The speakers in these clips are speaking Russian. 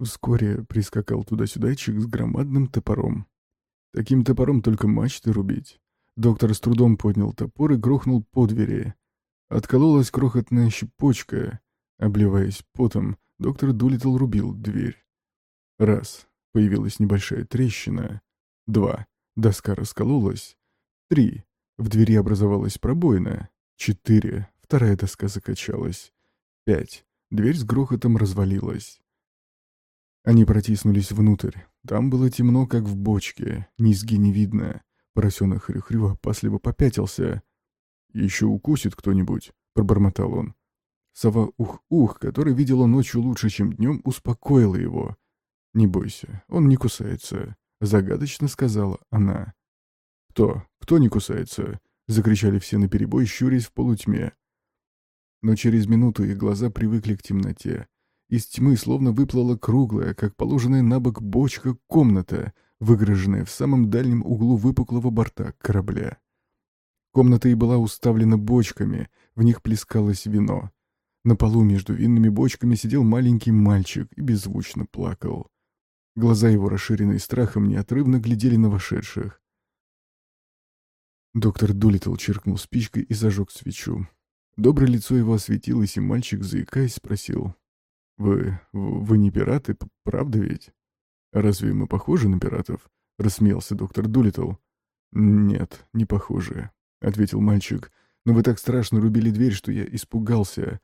Вскоре прискакал туда-сюдайчик с громадным топором. Таким топором только мачты рубить. Доктор с трудом поднял топор и грохнул по двери. Откололась крохотная щепочка. Обливаясь потом, доктор Дулитл рубил дверь. Раз. Появилась небольшая трещина. Два. Доска раскололась. Три. В двери образовалась пробоина. Четыре. Вторая доска закачалась. Пять. Дверь с грохотом развалилась. Они протиснулись внутрь. Там было темно, как в бочке. Низги не видно. Поросенок хрю-хрю опасливо попятился. «Еще укусит кто-нибудь», — пробормотал он. Сова Ух-Ух, который видела ночью лучше, чем днем, успокоила его. «Не бойся, он не кусается», — загадочно сказала она. «Кто? Кто не кусается?» — закричали все наперебой, щурясь в полутьме. Но через минуту их глаза привыкли к темноте. Из тьмы словно выплыла круглая, как положенная на бок бочка, комната, выгроженная в самом дальнем углу выпуклого борта корабля. Комната и была уставлена бочками, в них плескалось вино. На полу между винными бочками сидел маленький мальчик и беззвучно плакал. Глаза его, расширенные страхом, неотрывно глядели на вошедших. Доктор Дулитл чиркнул спичкой и зажег свечу. Доброе лицо его осветилось, и мальчик, заикаясь, спросил. «Вы... вы не пираты, правда ведь?» «Разве мы похожи на пиратов?» — рассмеялся доктор Дулитл. «Нет, не похожи», — ответил мальчик. «Но вы так страшно рубили дверь, что я испугался.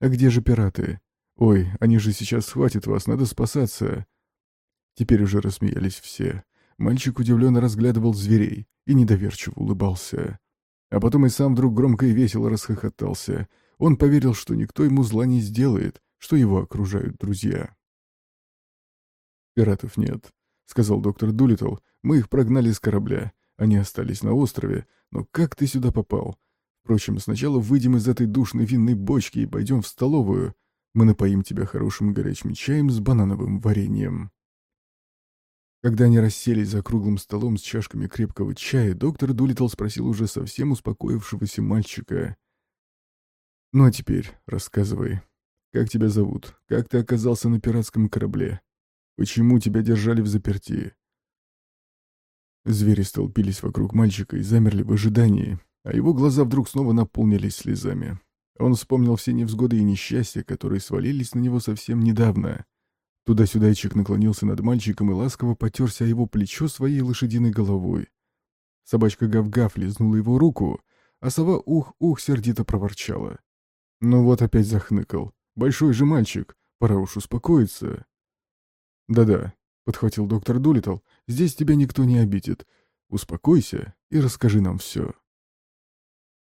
А где же пираты? Ой, они же сейчас схватят вас, надо спасаться». Теперь уже рассмеялись все. Мальчик удивленно разглядывал зверей и недоверчиво улыбался. А потом и сам вдруг громко и весело расхохотался. Он поверил, что никто ему зла не сделает, что его окружают друзья. «Пиратов нет», — сказал доктор Дулитл. «Мы их прогнали с корабля. Они остались на острове. Но как ты сюда попал? Впрочем, сначала выйдем из этой душной винной бочки и пойдем в столовую. Мы напоим тебя хорошим горячим чаем с банановым вареньем». Когда они расселись за круглым столом с чашками крепкого чая, доктор Дулитл спросил уже совсем успокоившегося мальчика. «Ну а теперь рассказывай, как тебя зовут? Как ты оказался на пиратском корабле? Почему тебя держали в заперти?» Звери столпились вокруг мальчика и замерли в ожидании, а его глаза вдруг снова наполнились слезами. Он вспомнил все невзгоды и несчастья, которые свалились на него совсем недавно. Туда-сюдайчик наклонился над мальчиком и ласково потерся о его плечо своей лошадиной головой. Собачка Гав-Гав лизнула его руку, а сова Ух-Ух сердито проворчала. Ну вот опять захныкал. Большой же мальчик, пора уж успокоиться. Да-да, подхватил доктор Дулитл, здесь тебя никто не обидит. Успокойся и расскажи нам все.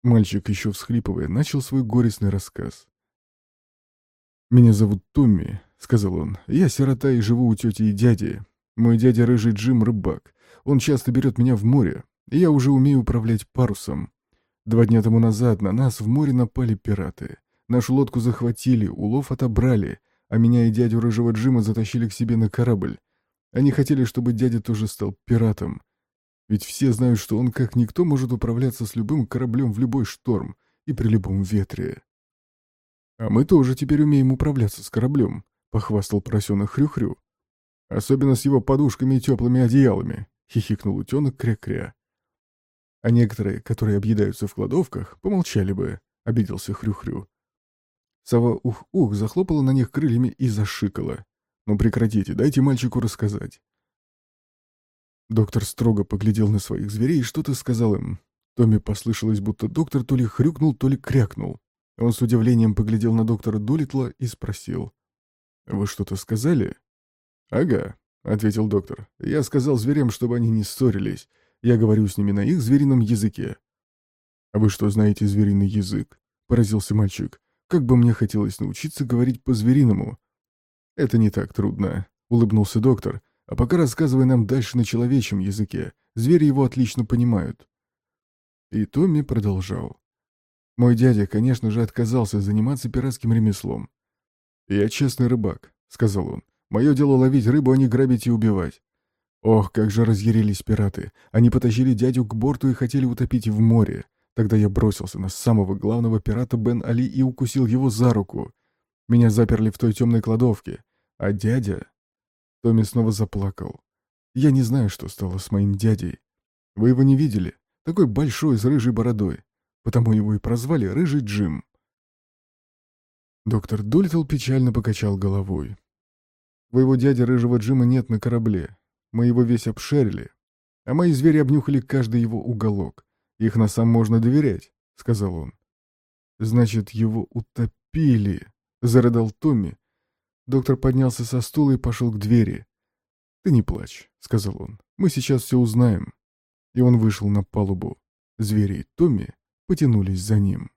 Мальчик, еще всхлипывая, начал свой горестный рассказ. «Меня зовут Томми», — сказал он. «Я сирота и живу у тети и дяди. Мой дядя рыжий Джим — рыбак. Он часто берет меня в море, и я уже умею управлять парусом. Два дня тому назад на нас в море напали пираты. Нашу лодку захватили, улов отобрали, а меня и дядю Рыжего Джима затащили к себе на корабль. Они хотели, чтобы дядя тоже стал пиратом. Ведь все знают, что он как никто может управляться с любым кораблем в любой шторм и при любом ветре. «А мы тоже теперь умеем управляться с кораблем», — похвастал поросенок Хрю-Хрю. «Особенно с его подушками и теплыми одеялами», — хихикнул утенок Кря-Кря. «А некоторые, которые объедаются в кладовках, помолчали бы», — обиделся Хрю-Хрю. Сова ух-ух захлопала на них крыльями и зашикала. «Ну прекратите, дайте мальчику рассказать». Доктор строго поглядел на своих зверей и что-то сказал им. Томми послышалось, будто доктор то ли хрюкнул, то ли крякнул. Он с удивлением поглядел на доктора Дулитла и спросил. «Вы что-то сказали?» «Ага», — ответил доктор. «Я сказал зверям, чтобы они не ссорились. Я говорю с ними на их зверином языке». «А вы что, знаете звериный язык?» — поразился мальчик. Как бы мне хотелось научиться говорить по-звериному. Это не так трудно, улыбнулся доктор. А пока рассказывай нам дальше на человечьем языке. Звери его отлично понимают. И Томми продолжал. Мой дядя, конечно же, отказался заниматься пиратским ремеслом. «Я честный рыбак», — сказал он. «Мое дело ловить рыбу, а не грабить и убивать». Ох, как же разъярились пираты. Они потащили дядю к борту и хотели утопить в море. Тогда я бросился на самого главного пирата Бен Али и укусил его за руку. Меня заперли в той темной кладовке. А дядя... Томми снова заплакал. «Я не знаю, что стало с моим дядей. Вы его не видели? Такой большой, с рыжей бородой. Потому его и прозвали Рыжий Джим». Доктор Дулитл печально покачал головой. «Твоего дяди Рыжего Джима нет на корабле. Мы его весь обшарили. А мои звери обнюхали каждый его уголок. Их на сам можно доверять», — сказал он. «Значит, его утопили», — зарыдал Томми. Доктор поднялся со стула и пошел к двери. «Ты не плачь», — сказал он. «Мы сейчас все узнаем». И он вышел на палубу. Звери и Томми потянулись за ним.